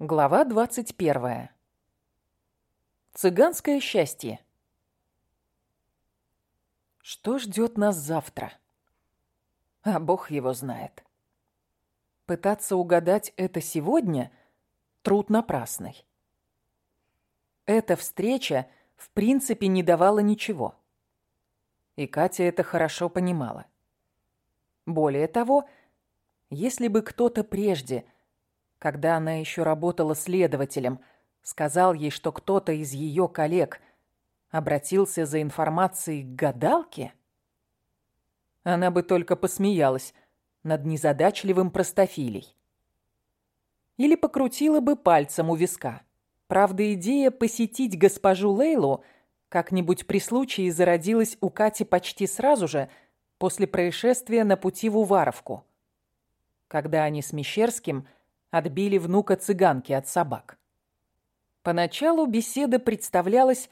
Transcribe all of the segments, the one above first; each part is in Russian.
Глава 21. Цыганское счастье. Что ждет нас завтра? А бог его знает. Пытаться угадать это сегодня – труд напрасный. Эта встреча в принципе не давала ничего. И Катя это хорошо понимала. Более того, если бы кто-то прежде – когда она еще работала следователем, сказал ей, что кто-то из ее коллег обратился за информацией к гадалке, она бы только посмеялась над незадачливым простофилей. Или покрутила бы пальцем у виска. Правда, идея посетить госпожу Лейлу как-нибудь при случае зародилась у Кати почти сразу же после происшествия на пути в Уваровку, когда они с Мещерским – отбили внука цыганки от собак. Поначалу беседа представлялась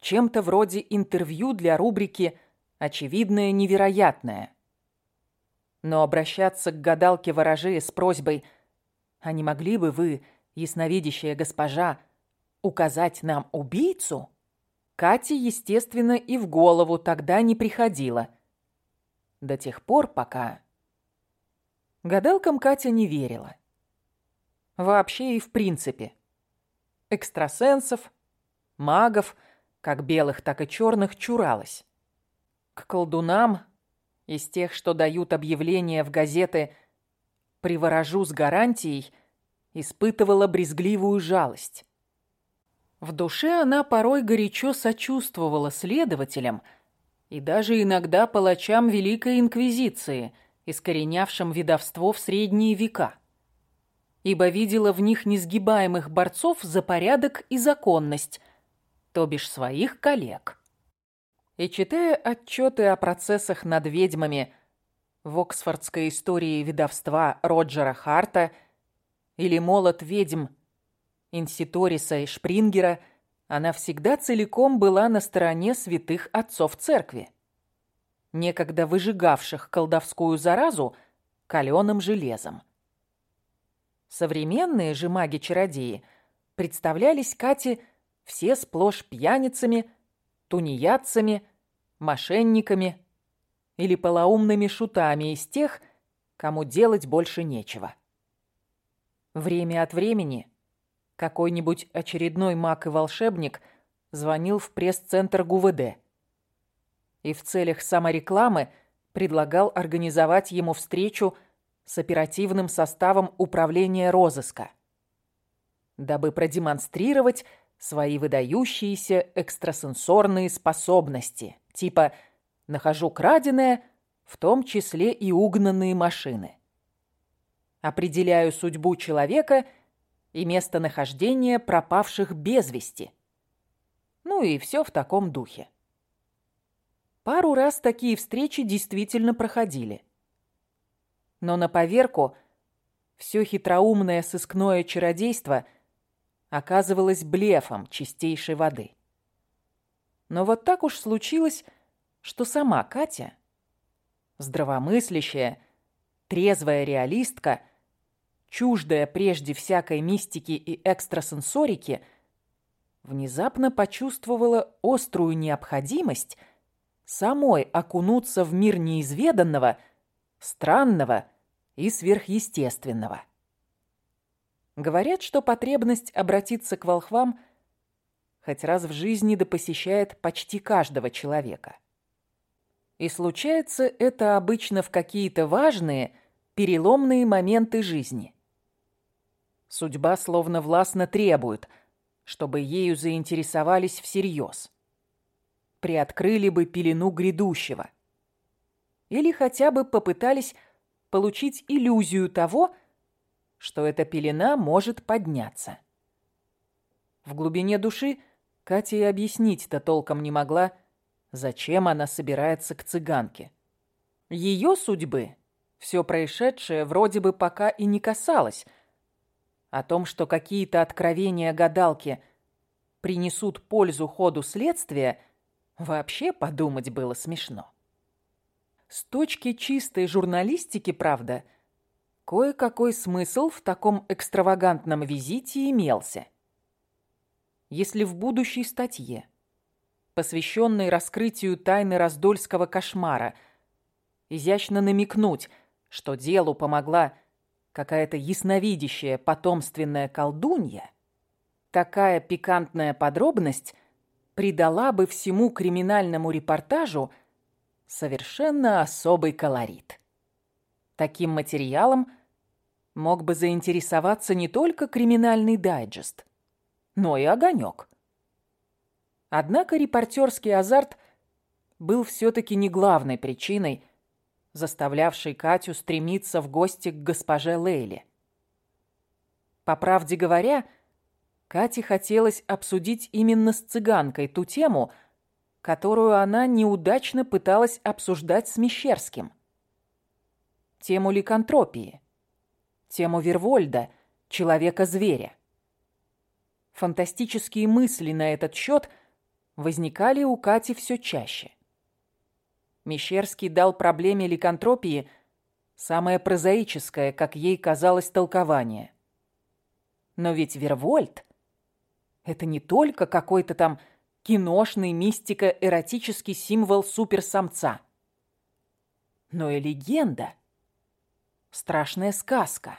чем-то вроде интервью для рубрики «Очевидное невероятное». Но обращаться к гадалке ворожея с просьбой «А не могли бы вы, ясновидящая госпожа, указать нам убийцу?» Кате, естественно, и в голову тогда не приходило. До тех пор, пока... Гадалкам Катя не верила. Вообще и в принципе. Экстрасенсов, магов, как белых, так и черных, чуралась. К колдунам, из тех, что дают объявления в газеты «Приворожу с гарантией», испытывала брезгливую жалость. В душе она порой горячо сочувствовала следователям и даже иногда палачам Великой Инквизиции, искоренявшим видовство в средние века ибо видела в них несгибаемых борцов за порядок и законность, то бишь своих коллег. И читая отчеты о процессах над ведьмами в Оксфордской истории ведовства Роджера Харта или «Молот ведьм» Инситориса и Шпрингера, она всегда целиком была на стороне святых отцов церкви, некогда выжигавших колдовскую заразу каленым железом. Современные же маги-чародеи представлялись Кате все сплошь пьяницами, тунеядцами, мошенниками или полоумными шутами из тех, кому делать больше нечего. Время от времени какой-нибудь очередной маг и волшебник звонил в пресс-центр ГУВД и в целях саморекламы предлагал организовать ему встречу с оперативным составом управления розыска, дабы продемонстрировать свои выдающиеся экстрасенсорные способности, типа «нахожу краденое», в том числе и угнанные машины. Определяю судьбу человека и местонахождение пропавших без вести. Ну и все в таком духе. Пару раз такие встречи действительно проходили – но на поверку все хитроумное сыскное чародейство оказывалось блефом чистейшей воды. Но вот так уж случилось, что сама Катя, здравомыслящая, трезвая реалистка, чуждая прежде всякой мистики и экстрасенсорики, внезапно почувствовала острую необходимость самой окунуться в мир неизведанного, странного и сверхъестественного. Говорят, что потребность обратиться к волхвам хоть раз в жизни да посещает почти каждого человека. И случается это обычно в какие-то важные, переломные моменты жизни. Судьба словно властно требует, чтобы ею заинтересовались всерьез. Приоткрыли бы пелену грядущего. Или хотя бы попытались получить иллюзию того, что эта пелена может подняться. В глубине души Катя и объяснить-то толком не могла, зачем она собирается к цыганке. Ее судьбы все происшедшее вроде бы пока и не касалось. О том, что какие-то откровения гадалки принесут пользу ходу следствия, вообще подумать было смешно. С точки чистой журналистики, правда, Кое-какой смысл в таком экстравагантном визите имелся. Если в будущей статье, посвященной раскрытию тайны раздольского кошмара, изящно намекнуть, что делу помогла какая-то ясновидящая потомственная колдунья, такая пикантная подробность придала бы всему криминальному репортажу совершенно особый колорит. Таким материалом мог бы заинтересоваться не только криминальный дайджест, но и огонек. Однако репортерский азарт был все-таки не главной причиной, заставлявшей Катю стремиться в гости к госпоже Лейле. По правде говоря, Кате хотелось обсудить именно с цыганкой ту тему, которую она неудачно пыталась обсуждать с Мещерским. Тему ликантропии, тему Вервольда, человека-зверя. Фантастические мысли на этот счет возникали у Кати все чаще. Мещерский дал проблеме ликантропии самое прозаическое, как ей казалось, толкование. Но ведь Вервольд это не только какой-то там киношный мистико-эротический символ суперсамца, но и легенда, страшная сказка,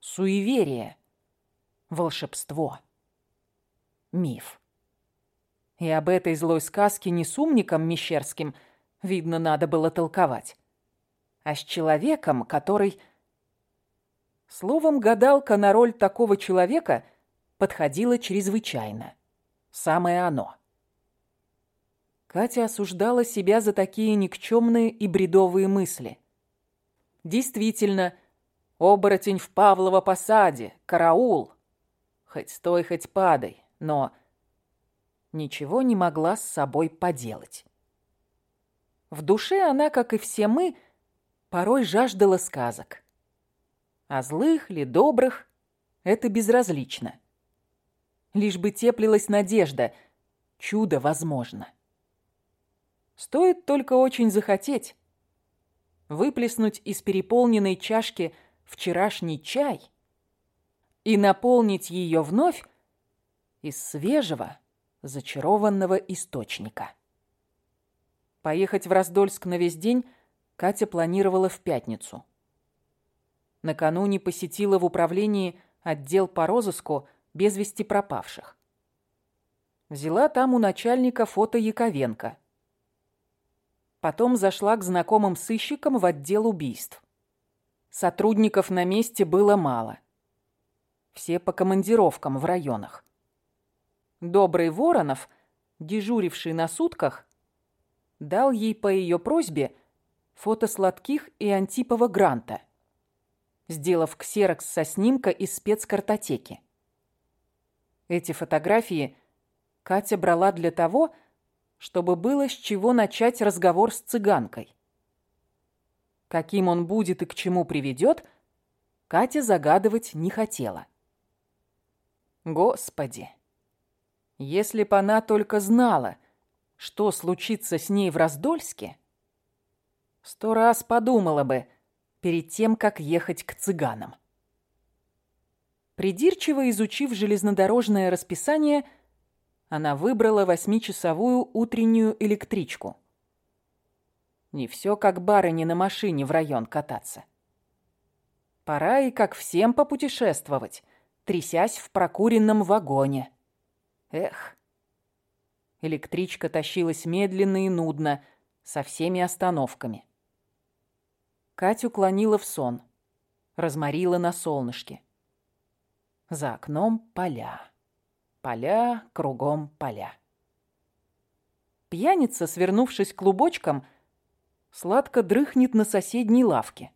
суеверие, волшебство, миф. И об этой злой сказке не с умником Мещерским, видно, надо было толковать, а с человеком, который... Словом, гадалка на роль такого человека — подходило чрезвычайно. Самое оно. Катя осуждала себя за такие никчемные и бредовые мысли. Действительно, оборотень в Павлово посаде, караул. Хоть стой, хоть падай, но ничего не могла с собой поделать. В душе она, как и все мы, порой жаждала сказок. А злых ли, добрых, это безразлично. Лишь бы теплилась надежда. Чудо возможно. Стоит только очень захотеть. Выплеснуть из переполненной чашки вчерашний чай и наполнить ее вновь из свежего, зачарованного источника. Поехать в Раздольск на весь день Катя планировала в пятницу. Накануне посетила в управлении отдел по розыску без вести пропавших. Взяла там у начальника фото Яковенко. Потом зашла к знакомым сыщикам в отдел убийств. Сотрудников на месте было мало. Все по командировкам в районах. Добрый Воронов, дежуривший на сутках, дал ей по ее просьбе фото сладких и Антипова Гранта, сделав ксерокс со снимка из спецкартотеки. Эти фотографии Катя брала для того, чтобы было с чего начать разговор с цыганкой. Каким он будет и к чему приведет, Катя загадывать не хотела. Господи, если б она только знала, что случится с ней в Раздольске, сто раз подумала бы перед тем, как ехать к цыганам. Придирчиво изучив железнодорожное расписание, она выбрала восьмичасовую утреннюю электричку. Не все как барыни на машине в район кататься. Пора и как всем попутешествовать, трясясь в прокуренном вагоне. Эх. Электричка тащилась медленно и нудно, со всеми остановками. Катю клонила в сон, разморила на солнышке. За окном поля. Поля, кругом поля. Пьяница, свернувшись клубочком, сладко дрыхнет на соседней лавке.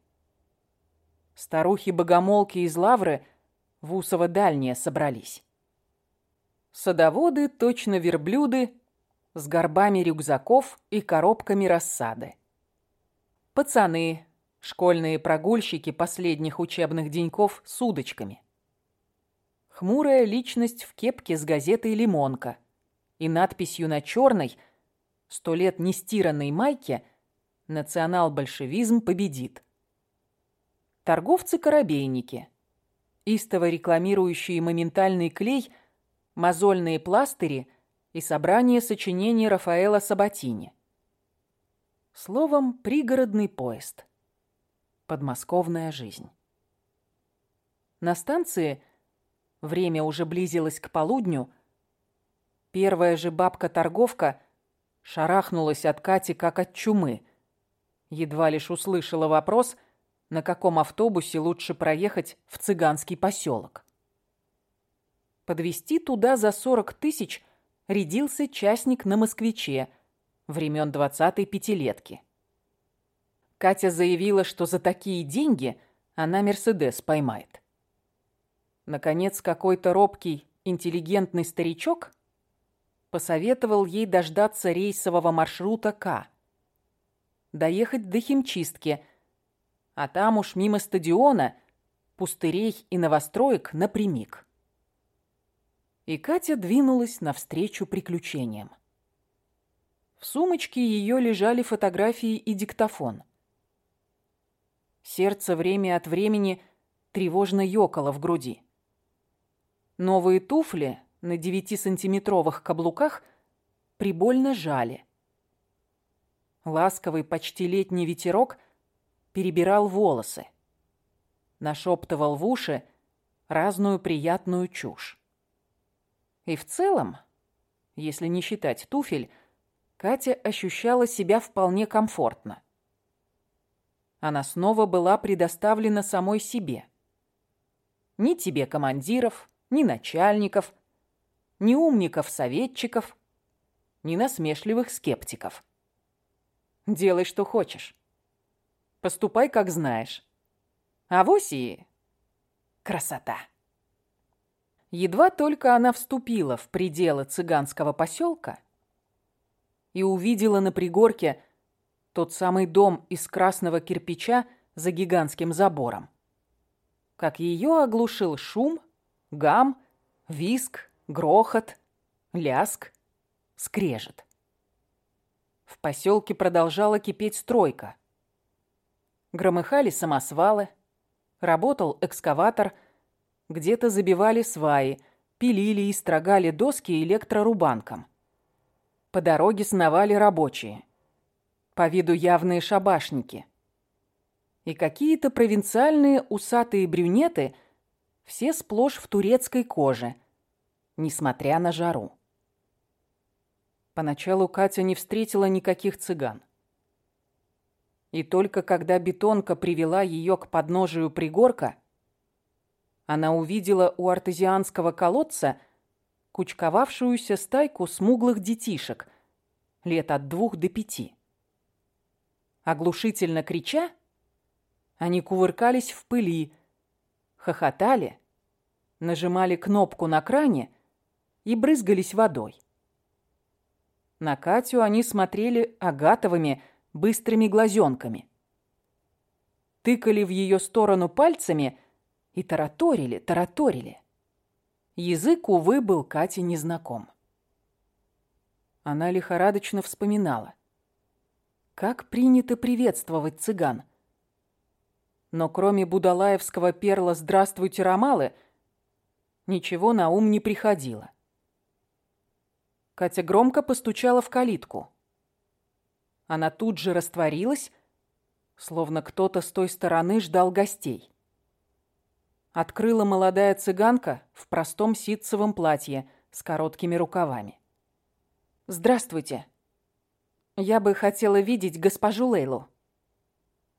Старухи-богомолки из лавры в Усово дальние собрались. Садоводы, точно верблюды, с горбами рюкзаков и коробками рассады. Пацаны, школьные прогульщики последних учебных деньков с удочками хмурая личность в кепке с газетой «Лимонка» и надписью на черной, сто лет нестиранной майке «Национал-большевизм победит». торговцы-коробейники, истово рекламирующие моментальный клей, мозольные пластыри и собрание сочинений Рафаэла Сабатини. Словом, пригородный поезд. Подмосковная жизнь. На станции время уже близилось к полудню. Первая же бабка-торговка шарахнулась от Кати, как от чумы. Едва лишь услышала вопрос, на каком автобусе лучше проехать в цыганский поселок. Подвести туда за 40 тысяч рядился частник на москвиче времен двадцатой пятилетки. Катя заявила, что за такие деньги она Мерседес поймает. Наконец, какой-то робкий, интеллигентный старичок посоветовал ей дождаться рейсового маршрута К. Доехать до химчистки, а там уж мимо стадиона, пустырей и новостроек напрямик. И Катя двинулась навстречу приключениям. В сумочке ее лежали фотографии и диктофон. Сердце время от времени тревожно ёкало в груди. Новые туфли на девятисантиметровых каблуках прибольно жали. Ласковый почти летний ветерок перебирал волосы. Нашептывал в уши разную приятную чушь. И в целом, если не считать туфель, Катя ощущала себя вполне комфортно. Она снова была предоставлена самой себе. Ни тебе командиров, ни начальников, ни умников-советчиков, ни насмешливых скептиков. Делай, что хочешь. Поступай, как знаешь. А вось и красота. Едва только она вступила в пределы цыганского поселка и увидела на пригорке тот самый дом из красного кирпича за гигантским забором. Как ее оглушил шум Гам, виск, грохот, ляск, скрежет. В поселке продолжала кипеть стройка. Громыхали самосвалы, работал экскаватор, где-то забивали сваи, пилили и строгали доски электрорубанком. По дороге сновали рабочие. По виду явные шабашники. И какие-то провинциальные усатые брюнеты – все сплошь в турецкой коже, несмотря на жару. Поначалу Катя не встретила никаких цыган. И только когда бетонка привела ее к подножию пригорка, она увидела у артезианского колодца кучковавшуюся стайку смуглых детишек лет от двух до пяти. Оглушительно крича, они кувыркались в пыли, хохотали, нажимали кнопку на кране и брызгались водой. На Катю они смотрели агатовыми, быстрыми глазенками. Тыкали в ее сторону пальцами и тараторили, тараторили. Язык, увы, был Кате незнаком. Она лихорадочно вспоминала. Как принято приветствовать цыган? Но кроме будалаевского перла «Здравствуйте, Ромалы», ничего на ум не приходило. Катя громко постучала в калитку. Она тут же растворилась, словно кто-то с той стороны ждал гостей. Открыла молодая цыганка в простом ситцевом платье с короткими рукавами. «Здравствуйте. Я бы хотела видеть госпожу Лейлу», —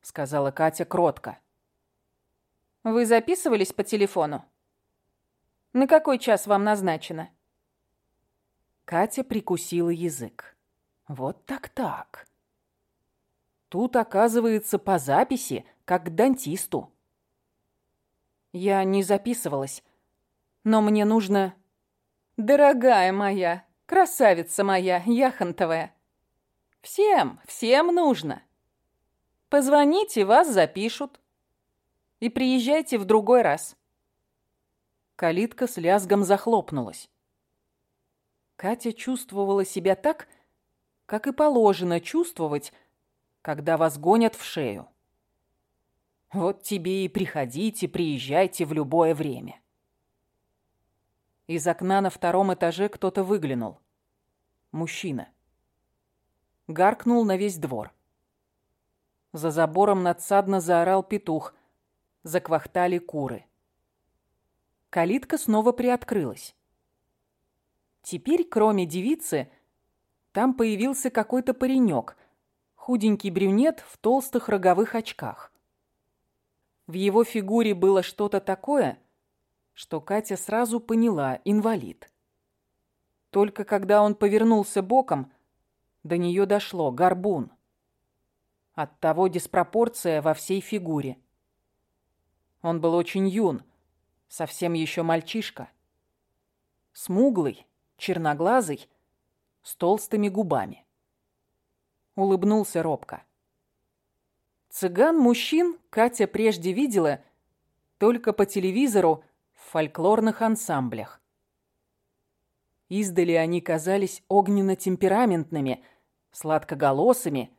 сказала Катя кротко. Вы записывались по телефону? На какой час вам назначено? Катя прикусила язык. Вот так-так. Тут, оказывается, по записи, как к дантисту. Я не записывалась, но мне нужно... Дорогая моя, красавица моя, яхонтовая. Всем, всем нужно. Позвоните, вас запишут и приезжайте в другой раз». Калитка с лязгом захлопнулась. Катя чувствовала себя так, как и положено чувствовать, когда вас гонят в шею. Вот тебе и приходите, приезжайте в любое время. Из окна на втором этаже кто-то выглянул. Мужчина. Гаркнул на весь двор. За забором надсадно заорал петух. Заквахтали куры. Калитка снова приоткрылась. Теперь, кроме девицы, там появился какой-то паренек, худенький брюнет в толстых роговых очках. В его фигуре было что-то такое, что Катя сразу поняла – инвалид. Только когда он повернулся боком, до нее дошло – горбун. Оттого диспропорция во всей фигуре. Он был очень юн, совсем еще мальчишка. Смуглый, черноглазый, с толстыми губами. Улыбнулся робко. Цыган-мужчин Катя прежде видела только по телевизору в фольклорных ансамблях. Издали они казались огненно-темпераментными, сладкоголосыми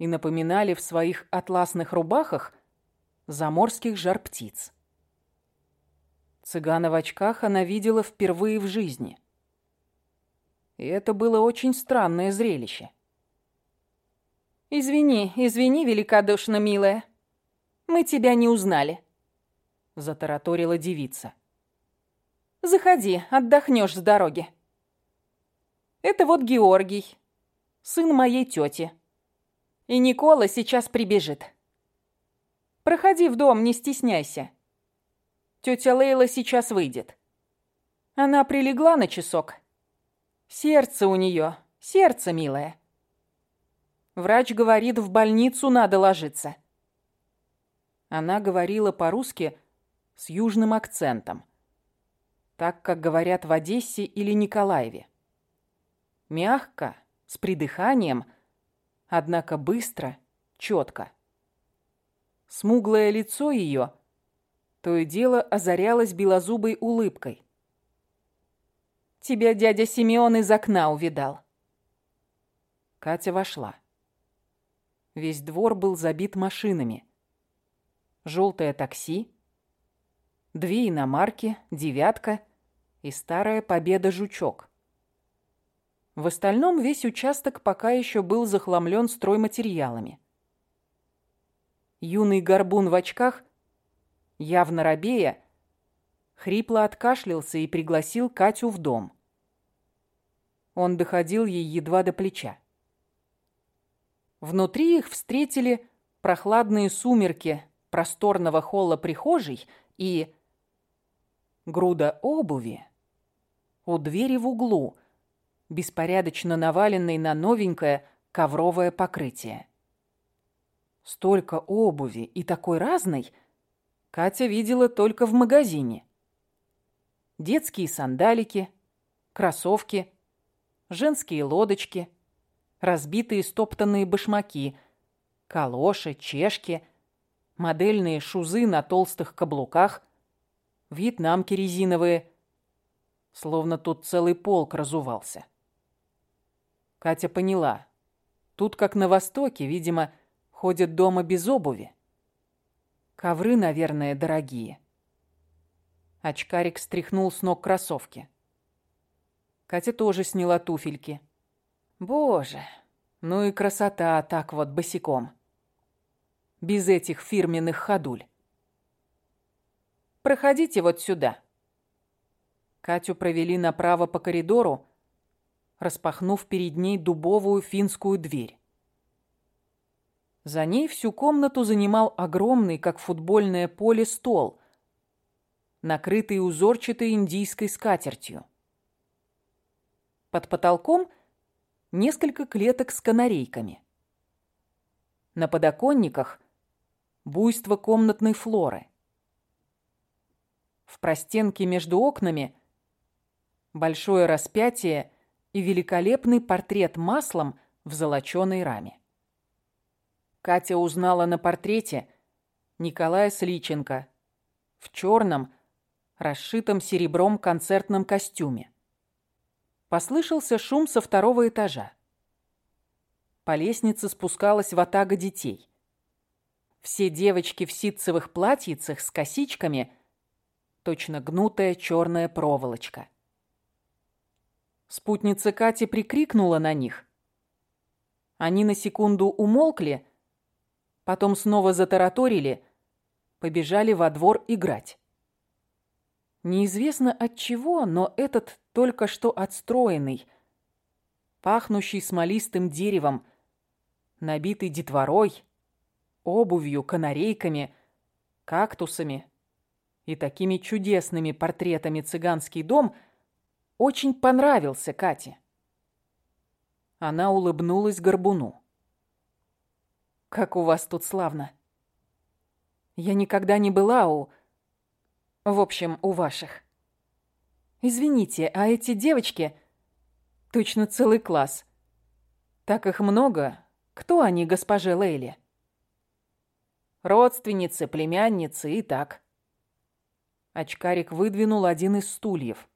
и напоминали в своих атласных рубахах заморских жар-птиц. Цыгана в очках она видела впервые в жизни. И это было очень странное зрелище. «Извини, извини, великодушно милая. Мы тебя не узнали», — затараторила девица. «Заходи, отдохнешь с дороги. Это вот Георгий, сын моей тети. И Никола сейчас прибежит. Проходи в дом, не стесняйся. Тетя Лейла сейчас выйдет. Она прилегла на часок. Сердце у нее, сердце, милое. Врач говорит, в больницу надо ложиться. Она говорила по-русски с южным акцентом, так как говорят в Одессе или Николаеве. Мягко, с придыханием, однако быстро, четко. Смуглое лицо ее то и дело озарялось белозубой улыбкой. «Тебя дядя Симеон из окна увидал». Катя вошла. Весь двор был забит машинами. Желтое такси, две иномарки, девятка и старая победа жучок. В остальном весь участок пока еще был захламлен стройматериалами. Юный горбун в очках, явно робея, хрипло откашлялся и пригласил Катю в дом. Он доходил ей едва до плеча. Внутри их встретили прохладные сумерки просторного холла прихожей и груда обуви у двери в углу, беспорядочно наваленной на новенькое ковровое покрытие. Столько обуви и такой разной Катя видела только в магазине. Детские сандалики, кроссовки, женские лодочки – разбитые стоптанные башмаки, калоши, чешки, модельные шузы на толстых каблуках, вьетнамки резиновые, словно тут целый полк разувался. Катя поняла, тут, как на Востоке, видимо, ходят дома без обуви. Ковры, наверное, дорогие. Очкарик стряхнул с ног кроссовки. Катя тоже сняла туфельки. Боже, ну и красота так вот босиком. Без этих фирменных ходуль. Проходите вот сюда. Катю провели направо по коридору, распахнув перед ней дубовую финскую дверь. За ней всю комнату занимал огромный, как футбольное поле, стол, накрытый узорчатой индийской скатертью. Под потолком – несколько клеток с канарейками. На подоконниках буйство комнатной флоры. В простенке между окнами большое распятие и великолепный портрет маслом в золоченой раме. Катя узнала на портрете Николая Сличенко в черном, расшитом серебром концертном костюме. Послышался шум со второго этажа. По лестнице спускалась ватага детей. Все девочки в ситцевых платьицах с косичками, точно гнутая черная проволочка. Спутница Кати прикрикнула на них. Они на секунду умолкли, потом снова затараторили, побежали во двор играть. Неизвестно от чего, но этот только что отстроенный, пахнущий смолистым деревом, набитый детворой, обувью, канарейками, кактусами и такими чудесными портретами цыганский дом очень понравился Кате. Она улыбнулась Горбуну. «Как у вас тут славно!» «Я никогда не была у...» В общем, у ваших. Извините, а эти девочки... Точно целый класс. Так их много. Кто они, госпоже Лейли? Родственницы, племянницы и так. Очкарик выдвинул один из стульев.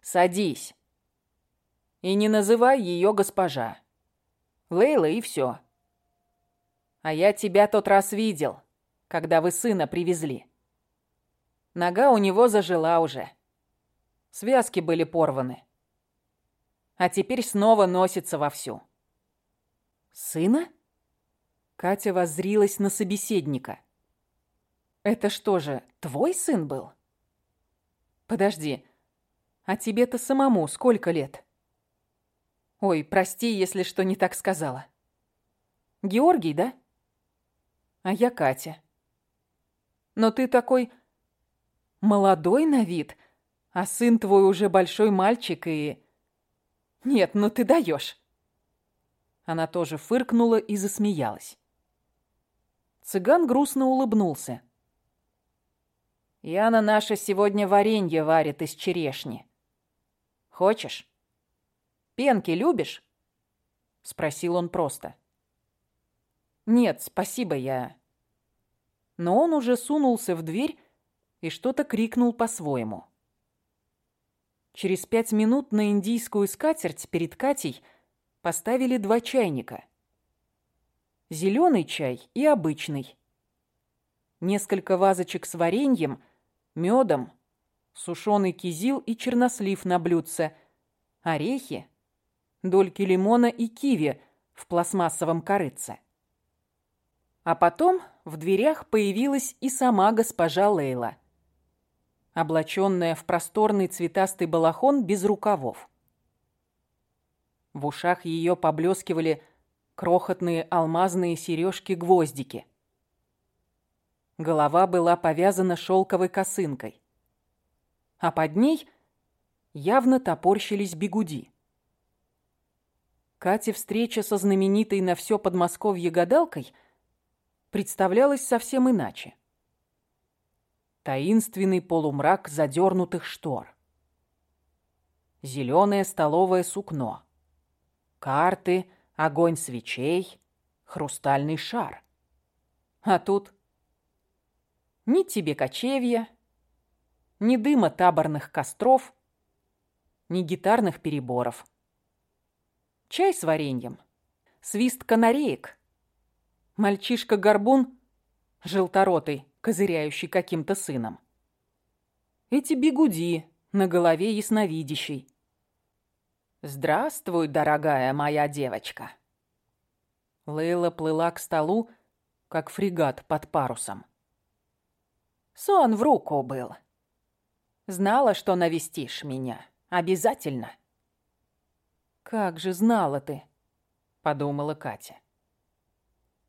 Садись. И не называй ее госпожа. Лейла и все. А я тебя тот раз видел, когда вы сына привезли. Нога у него зажила уже. Связки были порваны. А теперь снова носится вовсю. Сына? Катя воззрилась на собеседника. Это что же, твой сын был? Подожди, а тебе-то самому сколько лет? Ой, прости, если что не так сказала. Георгий, да? А я Катя. Но ты такой Молодой на вид, а сын твой уже большой мальчик и... Нет, ну ты даешь. Она тоже фыркнула и засмеялась. Цыган грустно улыбнулся. Яна наша сегодня варенье варит из черешни. Хочешь? Пенки любишь? Спросил он просто. Нет, спасибо, я... Но он уже сунулся в дверь и что-то крикнул по-своему. Через пять минут на индийскую скатерть перед Катей поставили два чайника. Зеленый чай и обычный. Несколько вазочек с вареньем, медом, сушеный кизил и чернослив на блюдце, орехи, дольки лимона и киви в пластмассовом корыце. А потом в дверях появилась и сама госпожа Лейла облаченная в просторный цветастый балахон без рукавов. В ушах ее поблескивали крохотные алмазные сережки-гвоздики. Голова была повязана шелковой косынкой, а под ней явно топорщились бегуди. Кате встреча со знаменитой на все Подмосковье гадалкой представлялась совсем иначе таинственный полумрак задернутых штор. Зеленое столовое сукно. Карты, огонь свечей, хрустальный шар. А тут ни тебе кочевья, ни дыма таборных костров, ни гитарных переборов. Чай с вареньем, свист канареек. Мальчишка-горбун, желторотый, козыряющий каким-то сыном. Эти бегуди на голове ясновидящий. «Здравствуй, дорогая моя девочка!» Лейла плыла к столу, как фрегат под парусом. Сон в руку был. Знала, что навестишь меня. Обязательно. «Как же знала ты?» — подумала Катя.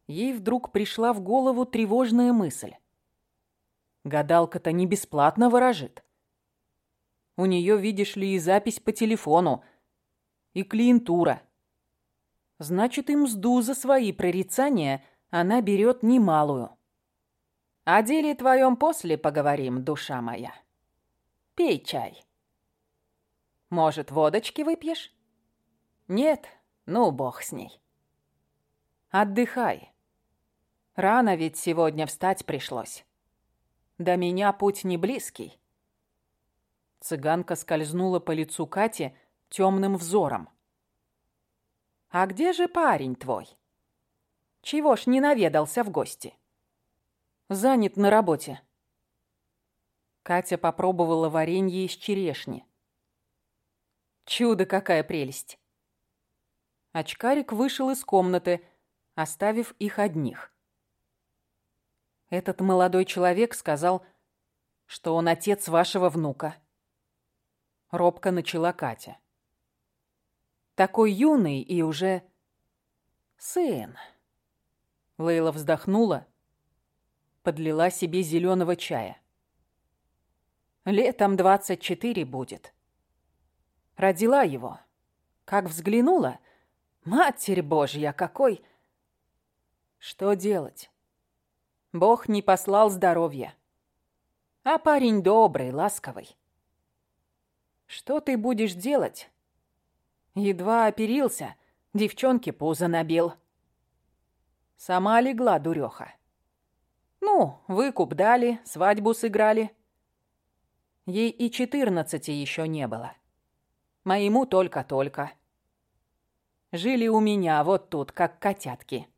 Ей вдруг пришла в голову тревожная мысль. Гадалка-то не бесплатно ворожит. У нее, видишь ли, и запись по телефону, и клиентура. Значит, и мзду за свои прорицания она берет немалую. О деле твоем после поговорим, душа моя. Пей чай. Может, водочки выпьешь? Нет? Ну, бог с ней. Отдыхай. Рано ведь сегодня встать пришлось. До меня путь не близкий. Цыганка скользнула по лицу Кати темным взором. «А где же парень твой?» Чего ж не наведался в гости? Занят на работе. Катя попробовала варенье из черешни. Чудо, какая прелесть. Очкарик вышел из комнаты, оставив их одних. Этот молодой человек сказал, что он отец вашего внука. Робко начала Катя. Такой юный и уже сын. Лейла вздохнула, подлила себе зеленого чая. Летом двадцать четыре будет. Родила его. Как взглянула, Матерь Божья, какой... Что делать? Бог не послал здоровья. А парень добрый, ласковый. Что ты будешь делать? Едва оперился, девчонке пузо набил. Сама легла дуреха. Ну, выкуп дали, свадьбу сыграли. Ей и четырнадцати еще не было. Моему только-только. Жили у меня вот тут, как котятки.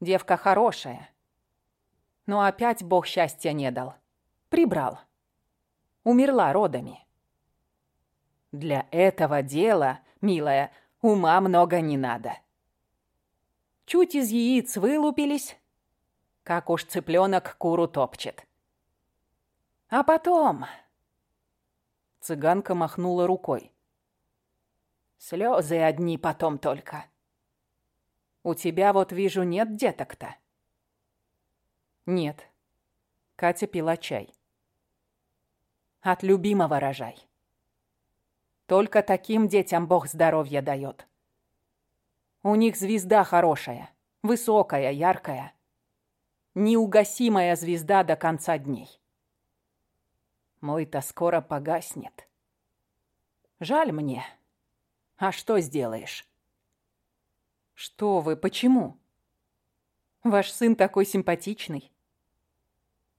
Девка хорошая. Но опять Бог счастья не дал. Прибрал. Умерла родами. Для этого дела, милая, ума много не надо. Чуть из яиц вылупились, как уж цыпленок куру топчет. А потом... Цыганка махнула рукой. Слезы одни потом только. У тебя вот вижу нет деток-то. Нет. Катя пила чай. От любимого рожай. Только таким детям Бог здоровья дает. У них звезда хорошая, высокая, яркая. Неугасимая звезда до конца дней. Мой-то скоро погаснет. Жаль мне. А что сделаешь? Что вы, почему? Ваш сын такой симпатичный.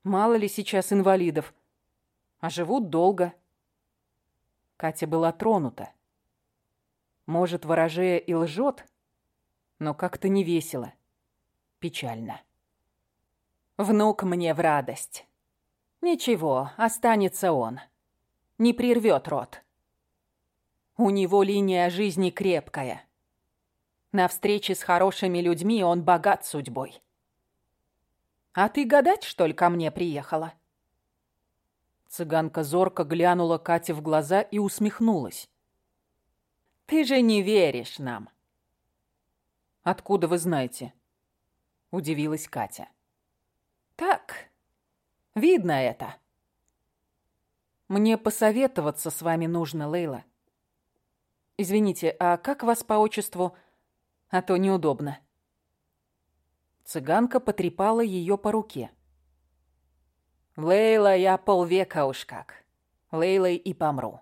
Мало ли сейчас инвалидов. А живут долго. Катя была тронута. Может, ворожея и лжет, но как-то не весело. Печально. Внук мне в радость. Ничего, останется он. Не прервет рот. У него линия жизни крепкая. На встрече с хорошими людьми он богат судьбой. А ты гадать, что ли, ко мне приехала? Цыганка зорко глянула Кате в глаза и усмехнулась. Ты же не веришь нам. «Откуда вы знаете?» – удивилась Катя. «Так, видно это». «Мне посоветоваться с вами нужно, Лейла. Извините, а как вас по отчеству? А то неудобно». Цыганка потрепала ее по руке. «Лейла, я полвека уж как. Лейлой и помру».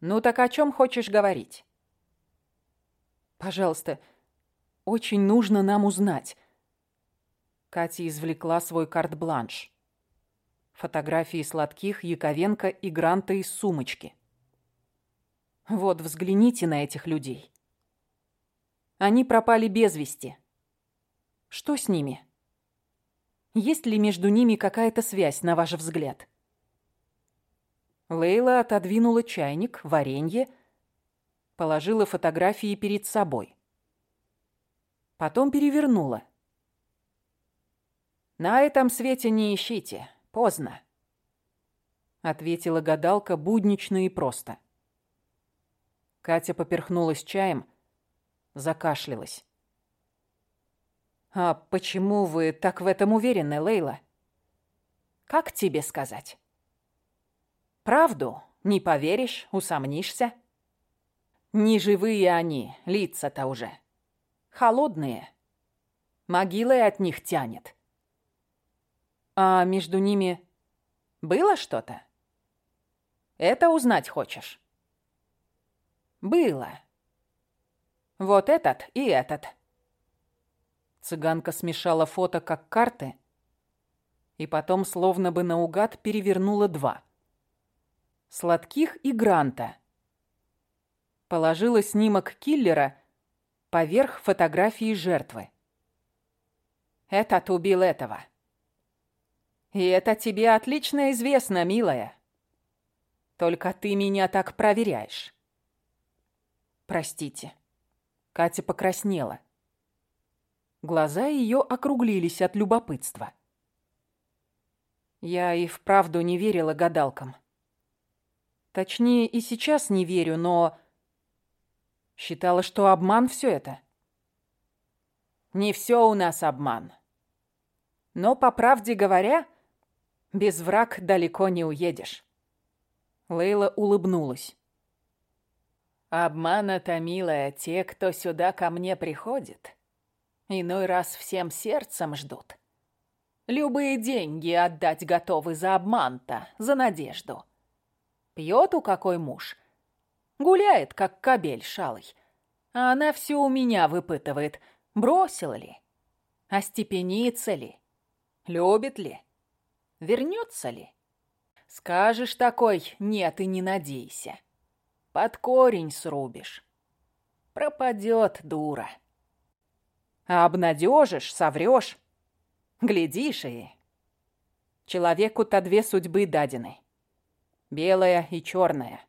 «Ну так о чем хочешь говорить?» Пожалуйста, очень нужно нам узнать. Катя извлекла свой карт-бланш. Фотографии сладких, Яковенко и Гранта из сумочки. Вот, взгляните на этих людей. Они пропали без вести. Что с ними? Есть ли между ними какая-то связь, на ваш взгляд? Лейла отодвинула чайник, варенье положила фотографии перед собой. Потом перевернула. «На этом свете не ищите. Поздно», — ответила гадалка буднично и просто. Катя поперхнулась чаем, закашлялась. «А почему вы так в этом уверены, Лейла?» «Как тебе сказать?» «Правду не поверишь, усомнишься?» Не живые они, лица-то уже. Холодные. Могилой от них тянет. А между ними было что-то? Это узнать хочешь? Было. Вот этот и этот. Цыганка смешала фото как карты и потом словно бы наугад перевернула два. Сладких и Гранта — Положила снимок киллера поверх фотографии жертвы. «Этот убил этого. И это тебе отлично известно, милая. Только ты меня так проверяешь». «Простите». Катя покраснела. Глаза ее округлились от любопытства. Я и вправду не верила гадалкам. Точнее, и сейчас не верю, но... Считала, что обман все это. Не все у нас обман. Но, по правде говоря, без враг далеко не уедешь. Лейла улыбнулась. Обмана-то, милая, те, кто сюда ко мне приходит, иной раз всем сердцем ждут. Любые деньги отдать готовы за обман-то, за надежду. Пьет у какой муж. Гуляет, как кобель шалый. А она все у меня выпытывает, бросила ли, остепенится ли, любит ли, вернется ли. Скажешь такой «нет» и не надейся. Под корень срубишь. Пропадет дура. А обнадежишь, соврешь. Глядишь и... Человеку-то две судьбы дадены. Белая и черная.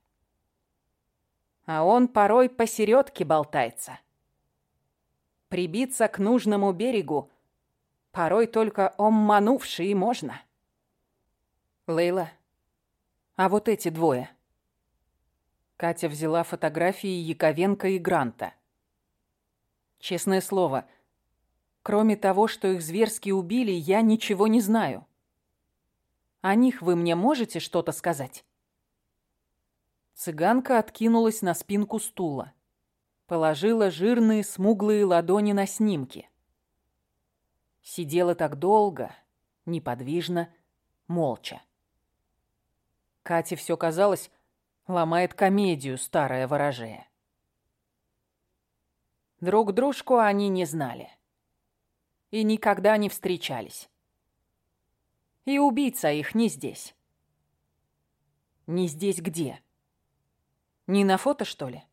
А он порой посередке болтается. Прибиться к нужному берегу порой только омманувший можно. Лейла, а вот эти двое — Катя взяла фотографии Яковенко и Гранта. Честное слово, кроме того, что их зверски убили, я ничего не знаю. О них вы мне можете что-то сказать? Цыганка откинулась на спинку стула. Положила жирные смуглые ладони на снимки. Сидела так долго, неподвижно, молча. Кате все казалось, Ломает комедию старое ворожее. Друг дружку они не знали. И никогда не встречались. И убийца их не здесь. Не здесь где? Не на фото, что ли?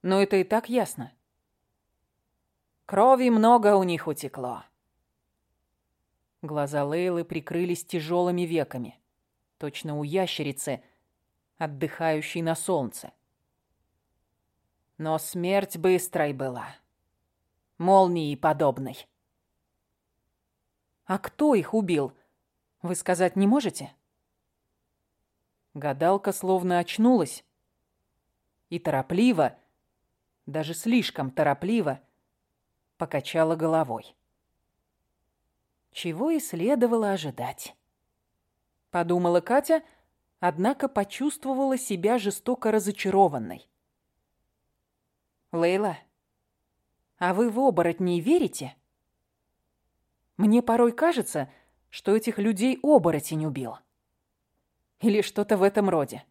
Но это и так ясно. Крови много у них утекло. Глаза Лейлы прикрылись тяжелыми веками. Точно у ящерицы – отдыхающий на солнце. Но смерть быстрой была, молнии подобной. А кто их убил, вы сказать не можете? Гадалка словно очнулась и торопливо, даже слишком торопливо, покачала головой. Чего и следовало ожидать. Подумала Катя, — однако почувствовала себя жестоко разочарованной. «Лейла, а вы в оборотней верите?» «Мне порой кажется, что этих людей оборотень убил. Или что-то в этом роде.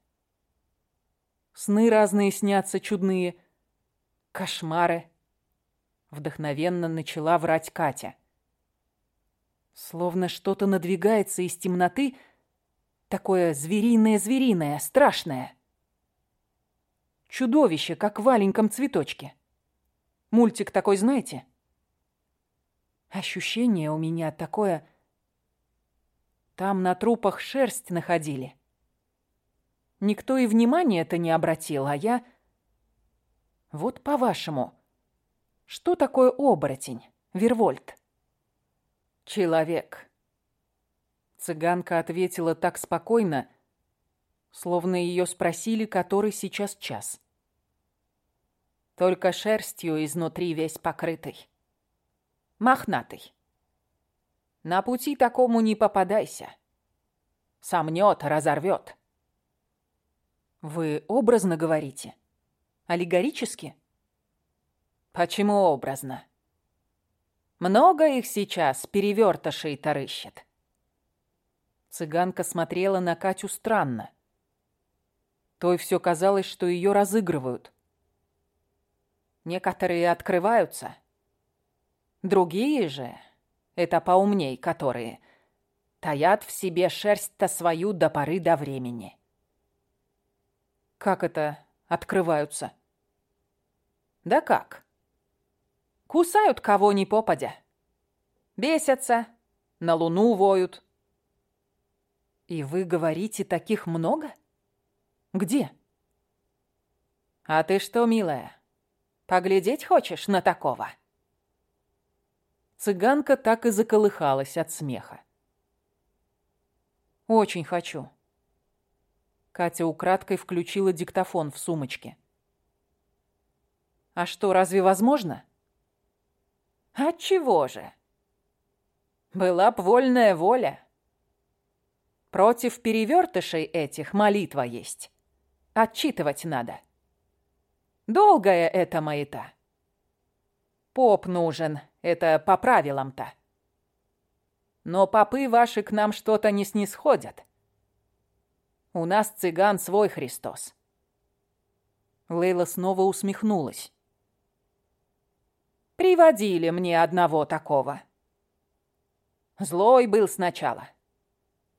Сны разные снятся чудные, кошмары». Вдохновенно начала врать Катя. Словно что-то надвигается из темноты, — Такое звериное-звериное, страшное. Чудовище, как в маленьком цветочке. Мультик такой знаете? Ощущение у меня такое... Там на трупах шерсть находили. Никто и внимания-то не обратил, а я... Вот по-вашему, что такое оборотень, Вервольт? Человек. Цыганка ответила так спокойно, словно ее спросили, который сейчас час. Только шерстью изнутри весь покрытый. Мохнатый. На пути такому не попадайся. Сомнет, разорвет. Вы образно говорите? Аллегорически? Почему образно? Много их сейчас перевертышей-то. Цыганка смотрела на Катю странно. Той все казалось, что ее разыгрывают. Некоторые открываются. Другие же, это поумней которые, таят в себе шерсть-то свою до поры до времени. Как это открываются? Да как? Кусают кого ни попадя. Бесятся, на луну воют. И вы говорите, таких много? Где? А ты что, милая, поглядеть хочешь на такого? Цыганка так и заколыхалась от смеха. Очень хочу. Катя украдкой включила диктофон в сумочке. А что, разве возможно? Отчего же? Была б вольная воля. Против перевертышей этих молитва есть. Отчитывать надо. Долгая эта маята. Поп нужен, это по правилам-то. Но попы ваши к нам что-то не снисходят. У нас цыган свой Христос. Лейла снова усмехнулась. Приводили мне одного такого. Злой был сначала.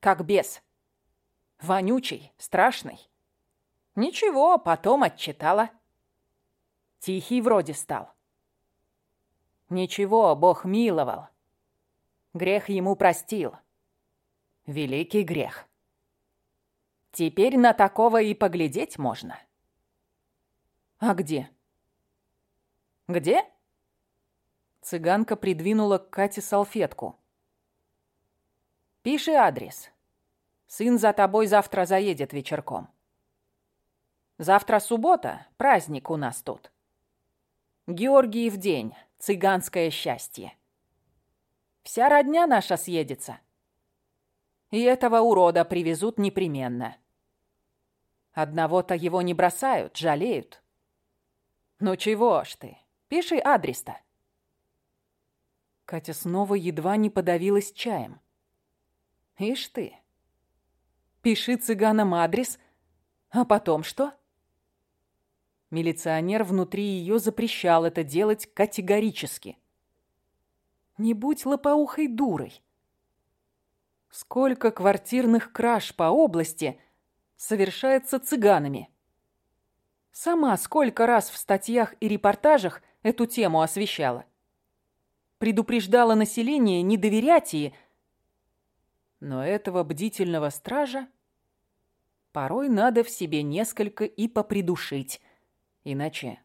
Как бес. Вонючий, страшный. Ничего, потом отчитала. Тихий вроде стал. Ничего, Бог миловал. Грех ему простил. Великий грех. Теперь на такого и поглядеть можно. А где? Где? Цыганка придвинула к Кате салфетку. Пиши адрес. Сын за тобой завтра заедет вечерком. Завтра суббота, праздник у нас тут. Георгиев день, цыганское счастье. Вся родня наша съедется. И этого урода привезут непременно. Одного-то его не бросают, жалеют. Ну чего ж ты, пиши адрес-то. Катя снова едва не подавилась чаем. Ишь ты. Пиши цыганам адрес, а потом что? Милиционер внутри ее запрещал это делать категорически. Не будь лопоухой дурой. Сколько квартирных краж по области совершается цыганами? Сама сколько раз в статьях и репортажах эту тему освещала. Предупреждала население не доверять ей, но этого бдительного стража порой надо в себе несколько и попридушить. Иначе...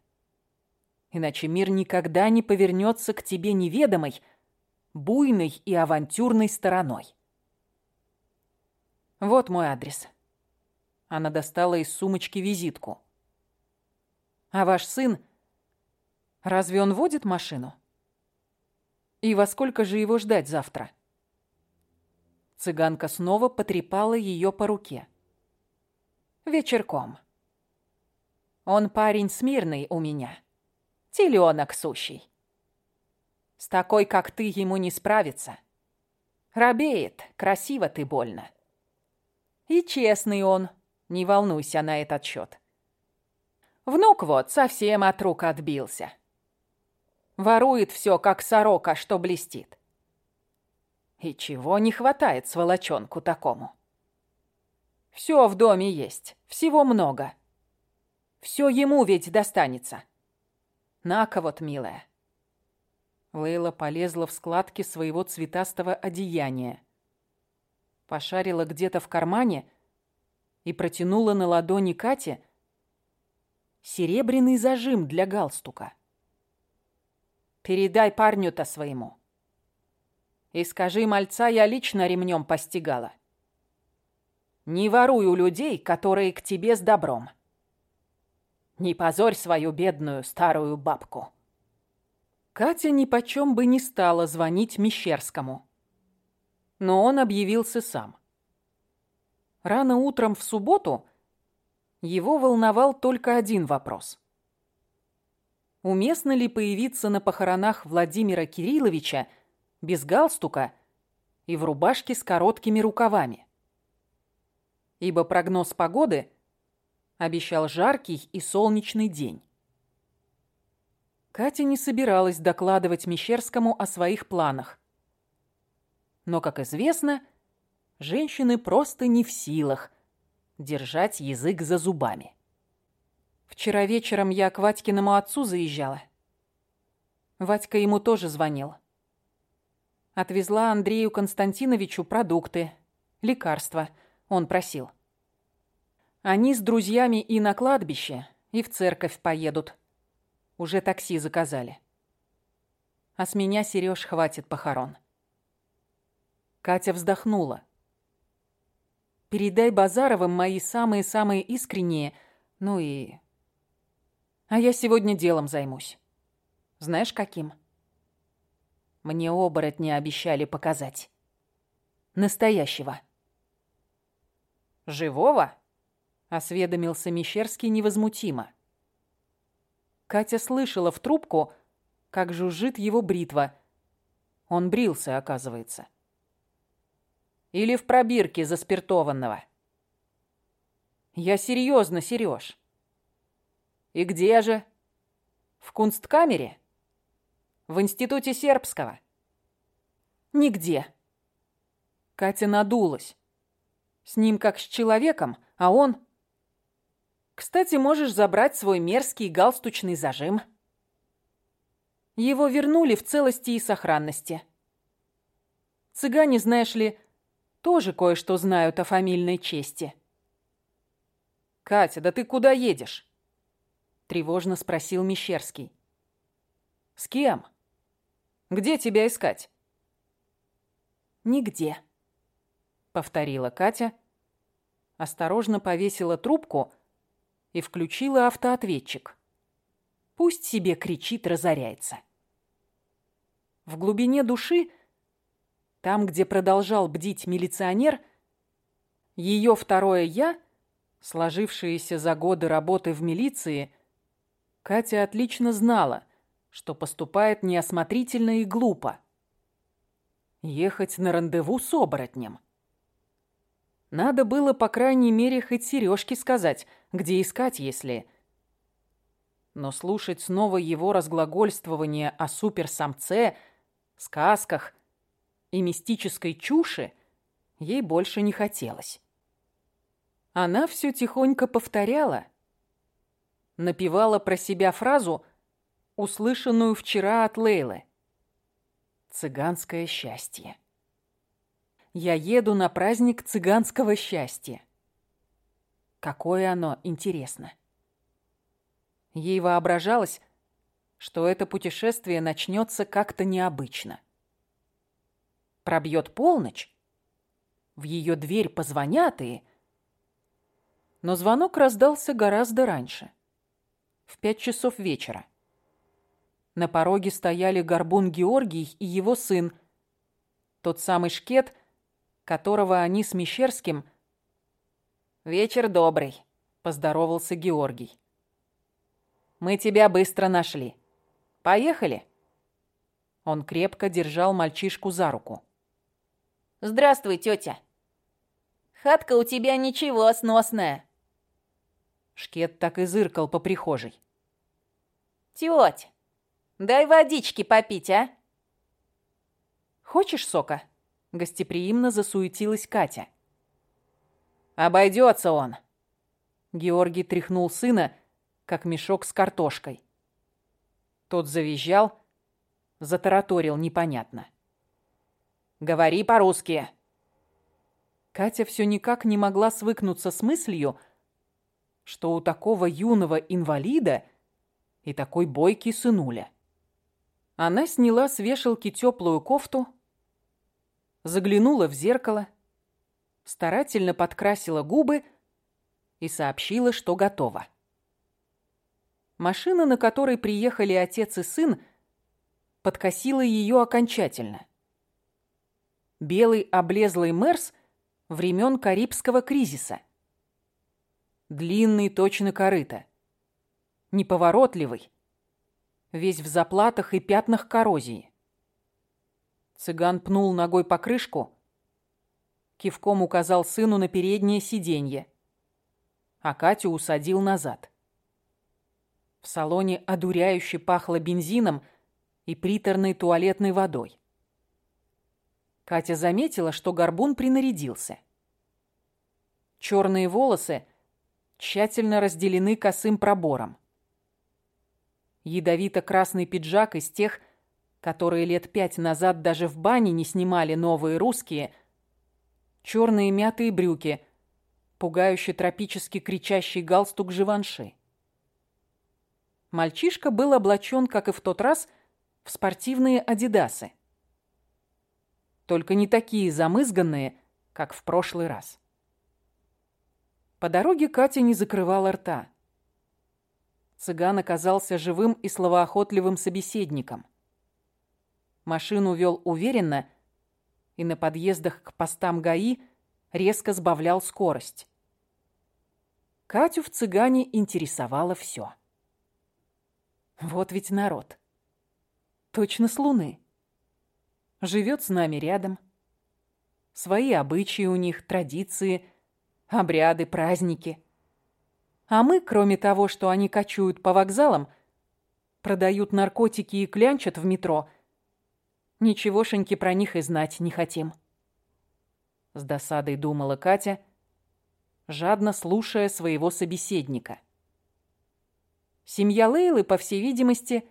Иначе мир никогда не повернется к тебе неведомой, буйной и авантюрной стороной. Вот мой адрес. Она достала из сумочки визитку. А ваш сын... Разве он водит машину? И во сколько же его ждать завтра? — Цыганка снова потрепала ее по руке. «Вечерком. Он парень смирный у меня. Теленок сущий. С такой, как ты, ему не справиться. Робеет, красиво ты больно. И честный он, не волнуйся на этот счет. Внук вот совсем от рук отбился. Ворует все, как сорока, что блестит. И чего не хватает сволочонку такому? Все в доме есть, всего много. Все ему ведь достанется. На-ка вот, милая. Лейла полезла в складки своего цветастого одеяния. Пошарила где-то в кармане и протянула на ладони Кате серебряный зажим для галстука. «Передай парню-то своему. И скажи, мальца я лично ремнем постигала. Не воруй у людей, которые к тебе с добром. Не позорь свою бедную старую бабку. Катя ни почем бы не стала звонить Мещерскому. Но он объявился сам. Рано утром в субботу его волновал только один вопрос. Уместно ли появиться на похоронах Владимира Кирилловича без галстука и в рубашке с короткими рукавами. Ибо прогноз погоды обещал жаркий и солнечный день. Катя не собиралась докладывать Мещерскому о своих планах. Но, как известно, женщины просто не в силах держать язык за зубами. Вчера вечером я к Ватькиному отцу заезжала. Вадька ему тоже звонил. Отвезла Андрею Константиновичу продукты, лекарства. Он просил. Они с друзьями и на кладбище, и в церковь поедут. Уже такси заказали. А с меня, Серёж, хватит похорон. Катя вздохнула. Передай Базаровым мои самые-самые искренние, ну и... А я сегодня делом займусь. Знаешь, каким? Мне оборотня обещали показать. Настоящего. Живого? Осведомился Мещерский невозмутимо. Катя слышала в трубку, как жужжит его бритва. Он брился, оказывается. Или в пробирке заспиртованного. Я серьезно, Сереж. И где же? В кунсткамере? В институте сербского? Нигде. Катя надулась. С ним как с человеком, а он... Кстати, можешь забрать свой мерзкий галстучный зажим. Его вернули в целости и сохранности. Цыгане, знаешь ли, тоже кое-что знают о фамильной чести. «Катя, да ты куда едешь?» Тревожно спросил Мещерский. «С кем? Где тебя искать?» «Нигде», — повторила Катя, осторожно повесила трубку и включила автоответчик. Пусть себе кричит, разоряется. В глубине души, там, где продолжал бдить милиционер, ее второе «я», сложившееся за годы работы в милиции, Катя отлично знала, что поступает неосмотрительно и глупо. Ехать на рандеву с оборотнем. Надо было, по крайней мере, хоть Сережке сказать – где искать, если... Но слушать снова его разглагольствование о суперсамце, сказках и мистической чуши ей больше не хотелось. Она все тихонько повторяла, напевала про себя фразу, услышанную вчера от Лейлы. «Цыганское счастье». Я еду на праздник цыганского счастья. Какое оно интересно. Ей воображалось, что это путешествие начнется как-то необычно. Пробьет полночь, в ее дверь позвонят и... Но звонок раздался гораздо раньше, в пять часов вечера. На пороге стояли Горбун Георгий и его сын, тот самый шкет, которого они с Мещерским – «Вечер добрый», — поздоровался Георгий. «Мы тебя быстро нашли. Поехали?» Он крепко держал мальчишку за руку. «Здравствуй, тетя. Хатка у тебя ничего, сносная». Шкет так и зыркал по прихожей. «Теть, дай водички попить, а?» «Хочешь сока?» — гостеприимно засуетилась Катя. Обойдется он. Георгий тряхнул сына, как мешок с картошкой. Тот завизжал, затараторил непонятно. «Говори по-русски!» Катя все никак не могла свыкнуться с мыслью, что у такого юного инвалида и такой бойкий сынуля. Она сняла с вешалки теплую кофту, заглянула в зеркало — старательно подкрасила губы и сообщила, что готова. Машина, на которой приехали отец и сын, подкосила ее окончательно. Белый облезлый Мерс времен Карибского кризиса. Длинный точно корыто. Неповоротливый. Весь в заплатах и пятнах коррозии. Цыган пнул ногой по крышку, кивком указал сыну на переднее сиденье, а Катю усадил назад. В салоне одуряюще пахло бензином и приторной туалетной водой. Катя заметила, что горбун принарядился. Черные волосы тщательно разделены косым пробором. Ядовито-красный пиджак из тех, которые лет пять назад даже в бане не снимали новые русские, черные мятые брюки, пугающий тропически кричащий галстук Живанши. Мальчишка был облачен, как и в тот раз, в спортивные адидасы. Только не такие замызганные, как в прошлый раз. По дороге Катя не закрывала рта. Цыган оказался живым и словоохотливым собеседником. Машину вел уверенно и на подъездах к постам ГАИ резко сбавлял скорость. Катю в цыгане интересовало все. Вот ведь народ. Точно с Луны. Живет с нами рядом. Свои обычаи у них, традиции, обряды, праздники. А мы, кроме того, что они кочуют по вокзалам, продают наркотики и клянчат в метро, ничегошеньки про них и знать не хотим. С досадой думала Катя, жадно слушая своего собеседника. Семья Лейлы, по всей видимости,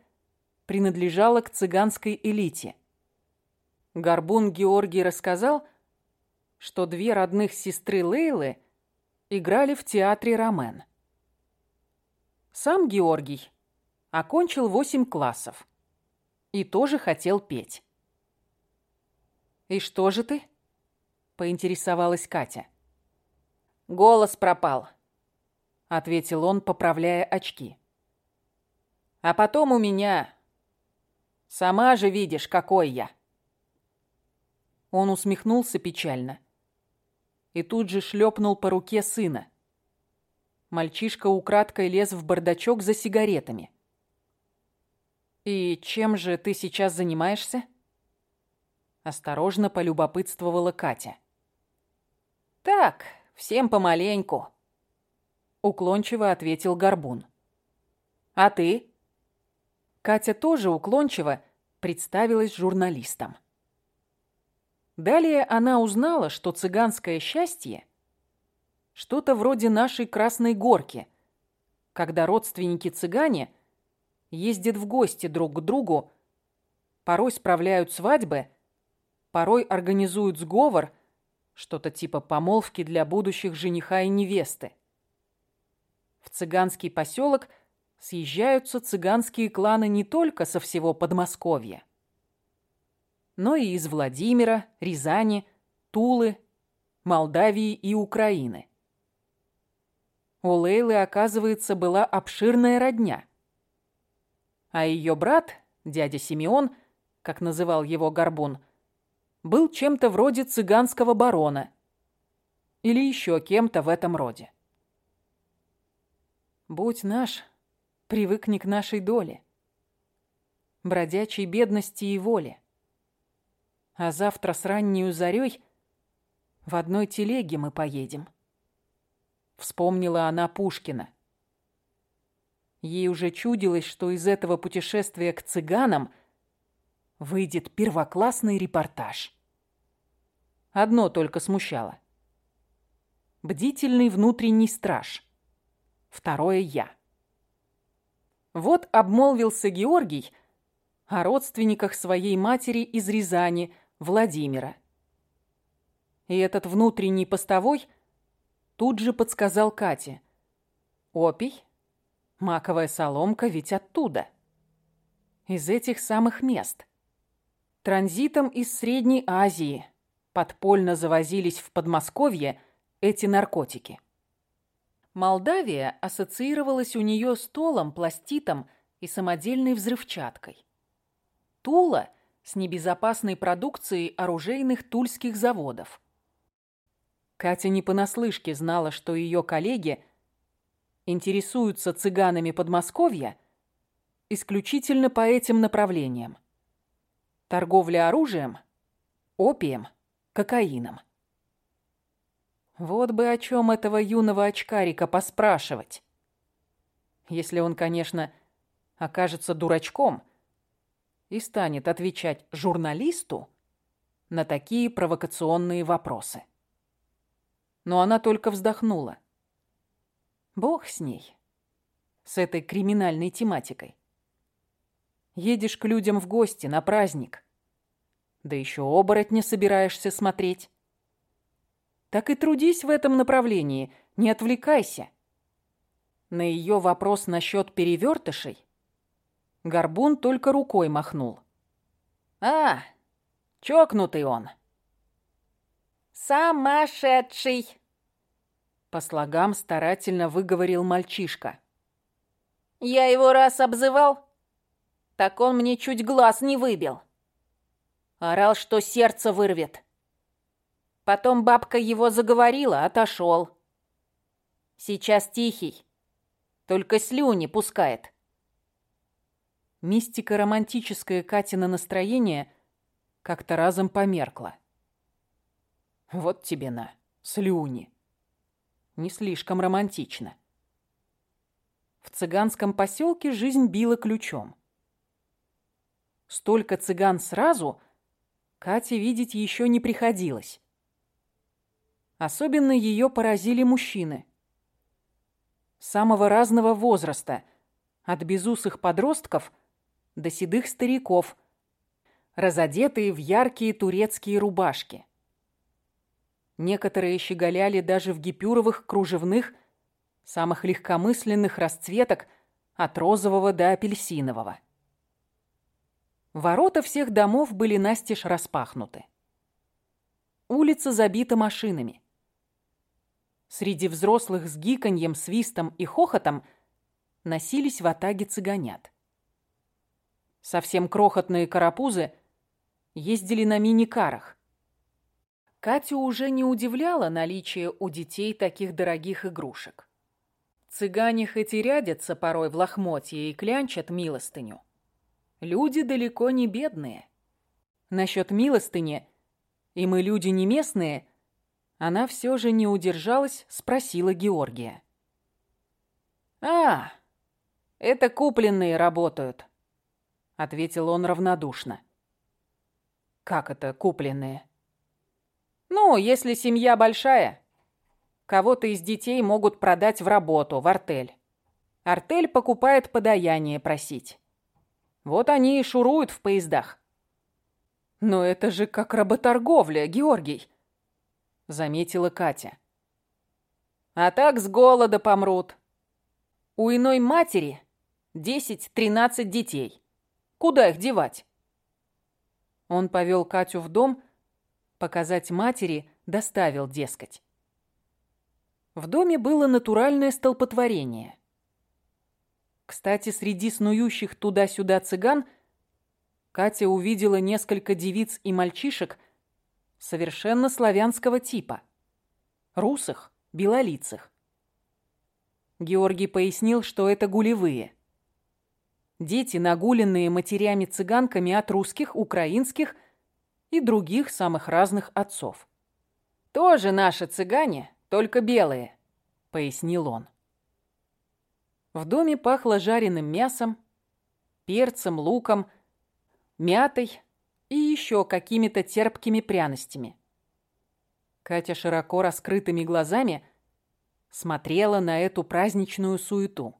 принадлежала к цыганской элите. Горбун Георгий рассказал, что две родных сестры Лейлы играли в театре «Ромен». Сам Георгий окончил восемь классов и тоже хотел петь. «И что же ты?» – поинтересовалась Катя. «Голос пропал», – ответил он, поправляя очки. «А потом у меня... Сама же видишь, какой я». Он усмехнулся печально и тут же шлепнул по руке сына. Мальчишка украдкой лез в бардачок за сигаретами. «И чем же ты сейчас занимаешься?» Осторожно полюбопытствовала Катя. «Так, всем помаленьку», — уклончиво ответил Горбун. «А ты?» Катя тоже уклончиво представилась журналистом. Далее она узнала, что цыганское счастье – что-то вроде нашей Красной Горки, когда родственники-цыгане ездят в гости друг к другу, порой справляют свадьбы, порой организуют сговор, что-то типа помолвки для будущих жениха и невесты. В цыганский поселок съезжаются цыганские кланы не только со всего Подмосковья, но и из Владимира, Рязани, Тулы, Молдавии и Украины. У Лейлы, оказывается, была обширная родня. А ее брат, дядя Симеон, как называл его Горбун, был чем-то вроде цыганского барона или еще кем-то в этом роде. Будь наш, привыкни к нашей доле, бродячей бедности и воле. А завтра с раннюю зарей в одной телеге мы поедем. Вспомнила она Пушкина. Ей уже чудилось, что из этого путешествия к цыганам выйдет первоклассный репортаж. Одно только смущало. Бдительный внутренний страж. Второе я. Вот обмолвился Георгий о родственниках своей матери из Рязани – Владимира. И этот внутренний постовой тут же подсказал Кате. Опий, маковая соломка ведь оттуда. Из этих самых мест. Транзитом из Средней Азии подпольно завозились в Подмосковье эти наркотики. Молдавия ассоциировалась у нее с толом, пластитом и самодельной взрывчаткой. Тула – с небезопасной продукцией оружейных тульских заводов. Катя не понаслышке знала, что ее коллеги интересуются цыганами Подмосковья исключительно по этим направлениям. Торговля оружием, опием, кокаином. Вот бы о чем этого юного очкарика поспрашивать. Если он, конечно, окажется дурачком и станет отвечать журналисту на такие провокационные вопросы. Но она только вздохнула. Бог с ней, с этой криминальной тематикой. Едешь к людям в гости на праздник. Да еще оборотня собираешься смотреть. Так и трудись в этом направлении, не отвлекайся. На ее вопрос насчет перевертышей Горбун только рукой махнул. «А, чокнутый он!» «Самошедший!» По слогам старательно выговорил мальчишка. «Я его раз обзывал, так он мне чуть глаз не выбил. Орал, что сердце вырвет. Потом бабка его заговорила, отошел. Сейчас тихий, только слюни пускает. Мистика романтическое Катина настроение как-то разом померкла. Вот тебе на, слюни. Не слишком романтично. В цыганском поселке жизнь била ключом. Столько цыган сразу Кате видеть еще не приходилось. Особенно ее поразили мужчины. Самого разного возраста, от безусых подростков до седых стариков, разодетые в яркие турецкие рубашки. Некоторые щеголяли даже в гипюровых кружевных, самых легкомысленных расцветок от розового до апельсинового. Ворота всех домов были настежь распахнуты. Улица забита машинами. Среди взрослых с гиканьем, свистом и хохотом носились в атаге цыганят. Совсем крохотные карапузы ездили на мини-карах. Катю уже не удивляло наличие у детей таких дорогих игрушек. Цыгане хоть и рядятся порой в лохмотье и клянчат милостыню. Люди далеко не бедные. Насчет милостыни, и мы люди не местные, она все же не удержалась, спросила Георгия. «А, это купленные работают», — ответил он равнодушно. «Как это купленные?» Ну, если семья большая, кого-то из детей могут продать в работу, в артель. Артель покупает подаяние просить. Вот они и шуруют в поездах. Но это же как работорговля, Георгий, заметила Катя. А так с голода помрут. У иной матери 10-13 детей. Куда их девать? Он повел Катю в дом, Показать матери доставил, дескать. В доме было натуральное столпотворение. Кстати, среди снующих туда-сюда цыган Катя увидела несколько девиц и мальчишек совершенно славянского типа. Русых, белолицых. Георгий пояснил, что это гулевые. Дети, нагуленные матерями-цыганками от русских, украинских – и других самых разных отцов. «Тоже наши цыгане, только белые», — пояснил он. В доме пахло жареным мясом, перцем, луком, мятой и еще какими-то терпкими пряностями. Катя широко раскрытыми глазами смотрела на эту праздничную суету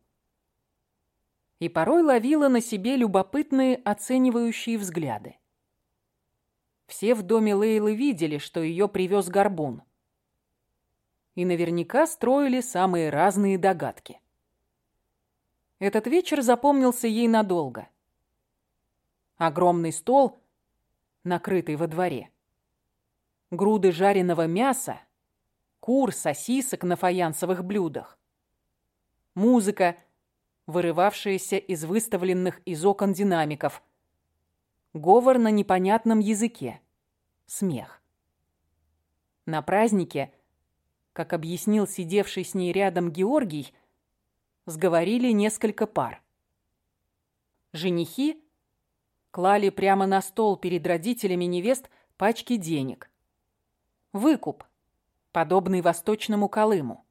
и порой ловила на себе любопытные оценивающие взгляды. Все в доме Лейлы видели, что ее привез горбун. И наверняка строили самые разные догадки. Этот вечер запомнился ей надолго. Огромный стол, накрытый во дворе. Груды жареного мяса, кур, сосисок на фаянсовых блюдах. Музыка, вырывавшаяся из выставленных из окон динамиков – Говор на непонятном языке. Смех. На празднике, как объяснил сидевший с ней рядом Георгий, сговорили несколько пар. Женихи клали прямо на стол перед родителями невест пачки денег. Выкуп, подобный восточному Колыму.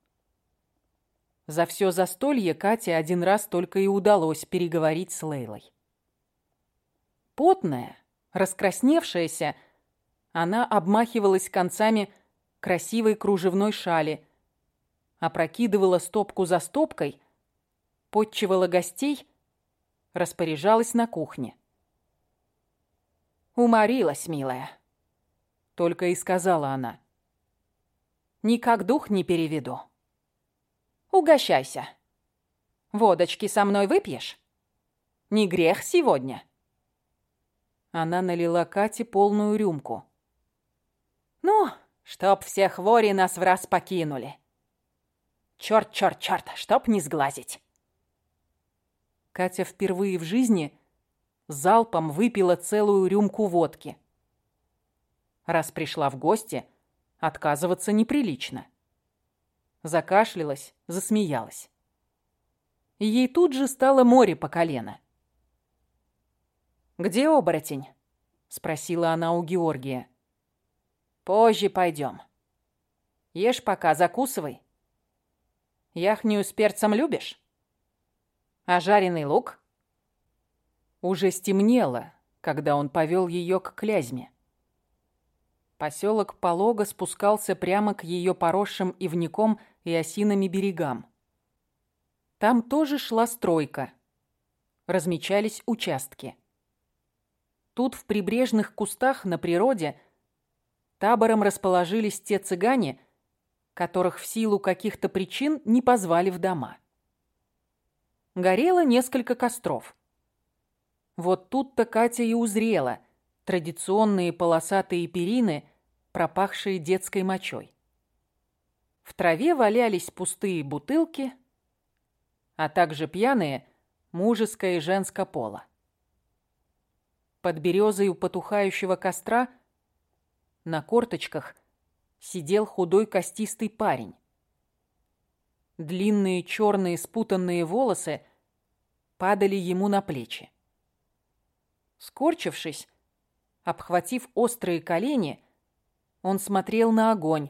За все застолье Кате один раз только и удалось переговорить с Лейлой. Потная, раскрасневшаяся, она обмахивалась концами красивой кружевной шали, опрокидывала стопку за стопкой, подчивала гостей, распоряжалась на кухне. «Уморилась, милая», — только и сказала она. «Никак дух не переведу. Угощайся. Водочки со мной выпьешь? Не грех сегодня». Она налила Кате полную рюмку. «Ну, чтоб все хвори нас в раз покинули. Чёрт, чёрт, чёрт, чтоб не сглазить». Катя впервые в жизни залпом выпила целую рюмку водки. Раз пришла в гости, отказываться неприлично. Закашлялась, засмеялась. Ей тут же стало море по колено. «Где оборотень?» — спросила она у Георгия. «Позже пойдем. Ешь пока, закусывай. Яхню с перцем любишь? А жареный лук?» Уже стемнело, когда он повел ее к Клязьме. Поселок полого спускался прямо к ее поросшим ивником и осинами берегам. Там тоже шла стройка. Размечались участки. Тут в прибрежных кустах на природе табором расположились те цыгане, которых в силу каких-то причин не позвали в дома. Горело несколько костров. Вот тут-то Катя и узрела традиционные полосатые перины, пропахшие детской мочой. В траве валялись пустые бутылки, а также пьяные мужеское и женское пола. Под березой у потухающего костра на корточках сидел худой костистый парень. Длинные черные спутанные волосы падали ему на плечи. Скорчившись, обхватив острые колени, он смотрел на огонь,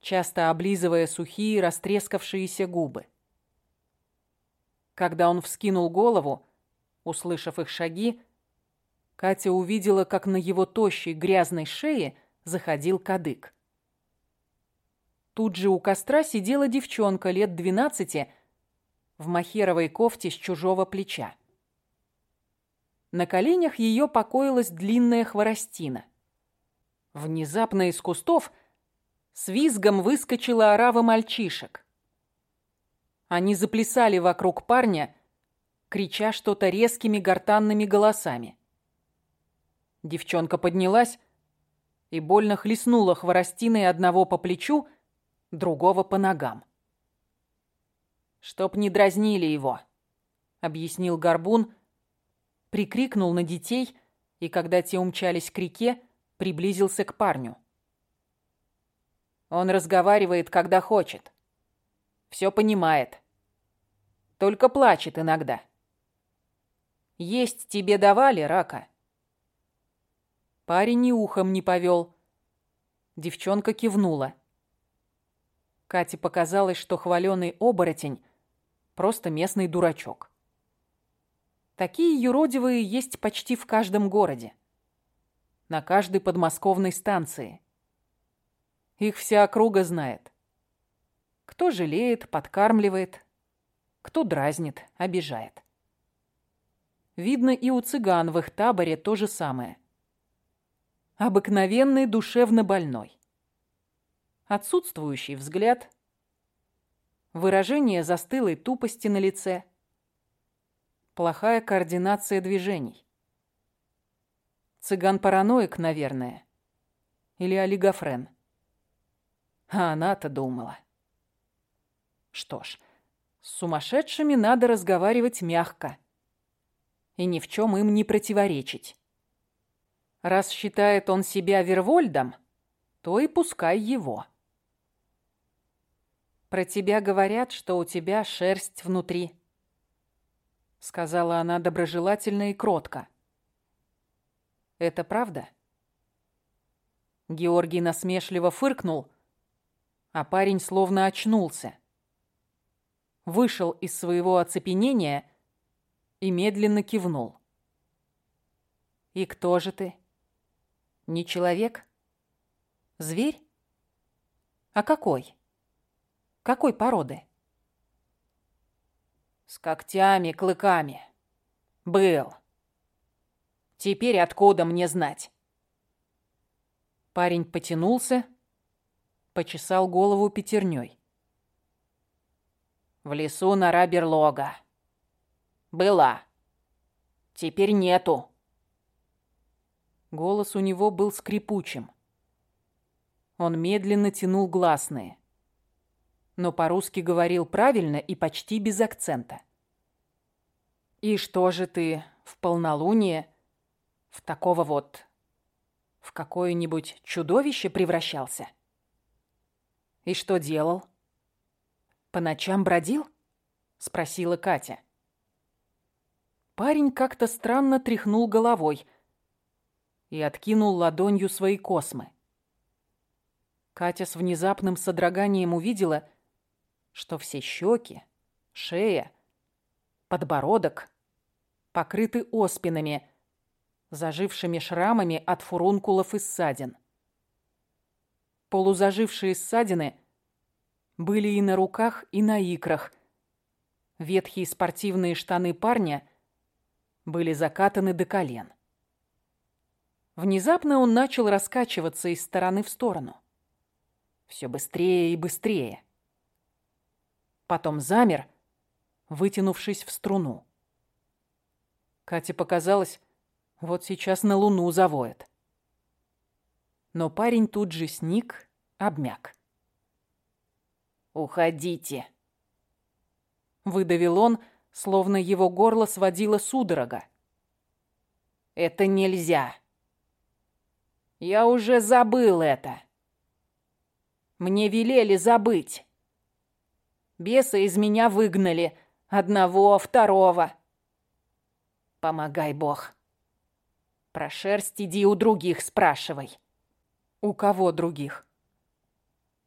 часто облизывая сухие растрескавшиеся губы. Когда он вскинул голову, услышав их шаги, Катя увидела, как на его тощей грязной шее заходил кадык. Тут же у костра сидела девчонка лет двенадцати в махеровой кофте с чужого плеча. На коленях ее покоилась длинная хворостина. Внезапно из кустов с визгом выскочила орава мальчишек. Они заплясали вокруг парня, крича что-то резкими гортанными голосами. Девчонка поднялась и больно хлестнула хворостиной одного по плечу, другого по ногам. «Чтоб не дразнили его», — объяснил Горбун, прикрикнул на детей и, когда те умчались к реке, приблизился к парню. Он разговаривает, когда хочет. Все понимает. Только плачет иногда. Есть тебе давали, рака? Парень и ухом не повел. Девчонка кивнула. Кате показалось, что хваленый оборотень — просто местный дурачок. Такие юродивые есть почти в каждом городе. На каждой подмосковной станции. Их вся округа знает. Кто жалеет, подкармливает, кто дразнит, обижает. Видно, и у цыган в их таборе то же самое обыкновенный душевно больной. Отсутствующий взгляд, выражение застылой тупости на лице, плохая координация движений. Цыган-параноик, наверное, или олигофрен. А она-то думала. Что ж, с сумасшедшими надо разговаривать мягко и ни в чем им не противоречить. Раз считает он себя Вервольдом, то и пускай его. «Про тебя говорят, что у тебя шерсть внутри», — сказала она доброжелательно и кротко. «Это правда?» Георгий насмешливо фыркнул, а парень словно очнулся. Вышел из своего оцепенения и медленно кивнул. «И кто же ты?» Не человек? Зверь? А какой? Какой породы? С когтями, клыками. Был. Теперь откуда мне знать? Парень потянулся, почесал голову пятерней. В лесу нора берлога. Была. Теперь нету. Голос у него был скрипучим. Он медленно тянул гласные. Но по-русски говорил правильно и почти без акцента. «И что же ты в полнолуние в такого вот... в какое-нибудь чудовище превращался?» «И что делал?» «По ночам бродил?» — спросила Катя. Парень как-то странно тряхнул головой и откинул ладонью свои космы. Катя с внезапным содроганием увидела, что все щеки, шея, подбородок покрыты оспинами, зажившими шрамами от фурункулов и ссадин. Полузажившие ссадины были и на руках, и на икрах. Ветхие спортивные штаны парня были закатаны до колен. Внезапно он начал раскачиваться из стороны в сторону. Все быстрее и быстрее. Потом замер, вытянувшись в струну. Кате показалось, вот сейчас на луну завоет. Но парень тут же сник, обмяк. «Уходите!» Выдавил он, словно его горло сводило судорога. «Это нельзя!» «Я уже забыл это!» «Мне велели забыть!» «Беса из меня выгнали, одного, второго!» «Помогай, Бог!» «Про шерсть иди у других спрашивай!» «У кого других?»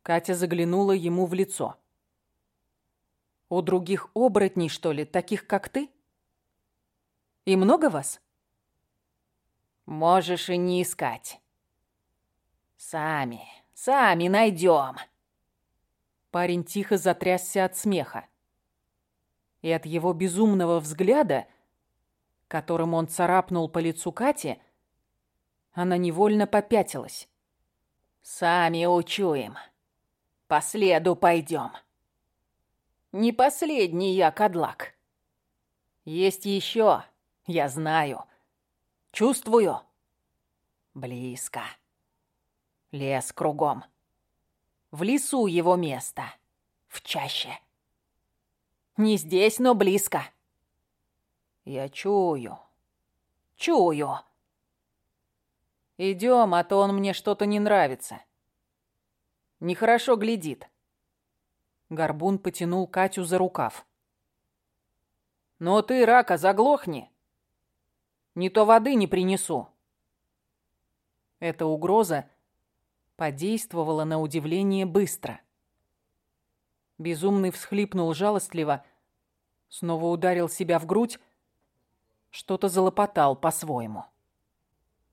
Катя заглянула ему в лицо. «У других оборотней, что ли, таких, как ты? И много вас?» «Можешь и не искать. Сами, сами найдем!» Парень тихо затрясся от смеха. И от его безумного взгляда, которым он царапнул по лицу Кати, она невольно попятилась. «Сами учуем!» По следу пойдем. Не последний я, Кадлак. Есть еще, я знаю. Чувствую. Близко. Лес кругом. В лесу его место. В чаще. Не здесь, но близко. Я чую. Чую. Идем, а то он мне что-то не нравится. Нехорошо глядит. Горбун потянул Катю за рукав. «Но ты, рака, заглохни. Не то воды не принесу». Эта угроза подействовала на удивление быстро. Безумный всхлипнул жалостливо, снова ударил себя в грудь, что-то залопотал по-своему.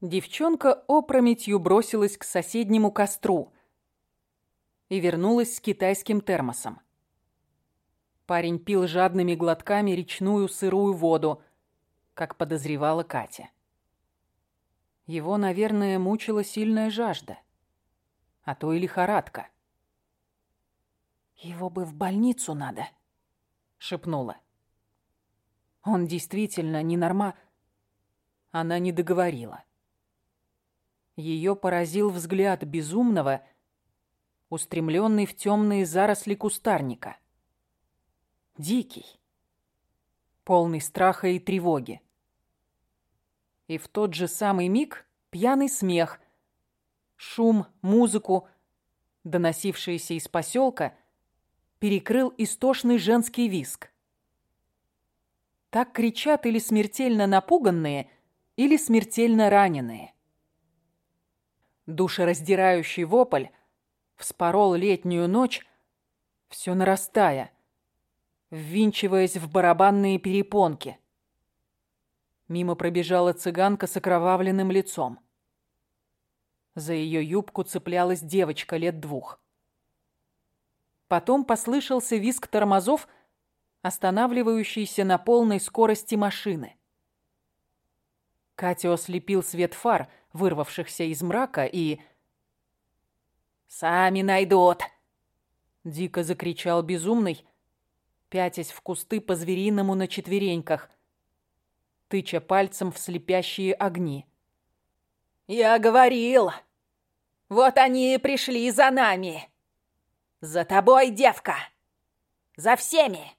Девчонка опрометью бросилась к соседнему костру, и вернулась с китайским термосом. Парень пил жадными глотками речную сырую воду, как подозревала Катя. Его, наверное, мучила сильная жажда, а то и лихорадка. «Его бы в больницу надо», — шепнула. «Он действительно ненорма...» Она не договорила. Ее поразил взгляд безумного, устремленный в темные заросли кустарника. Дикий, полный страха и тревоги. И в тот же самый миг пьяный смех, шум, музыку, доносившиеся из поселка, перекрыл истошный женский виск. Так кричат или смертельно напуганные, или смертельно раненые. Душераздирающий вопль — вспорол летнюю ночь, все нарастая, ввинчиваясь в барабанные перепонки. Мимо пробежала цыганка с окровавленным лицом. За ее юбку цеплялась девочка лет двух. Потом послышался визг тормозов, останавливающейся на полной скорости машины. Катю ослепил свет фар, вырвавшихся из мрака, и... «Сами найдут!» Дико закричал безумный, пятясь в кусты по-звериному на четвереньках, тыча пальцем в слепящие огни. «Я говорил! Вот они и пришли за нами! За тобой, девка! За всеми!»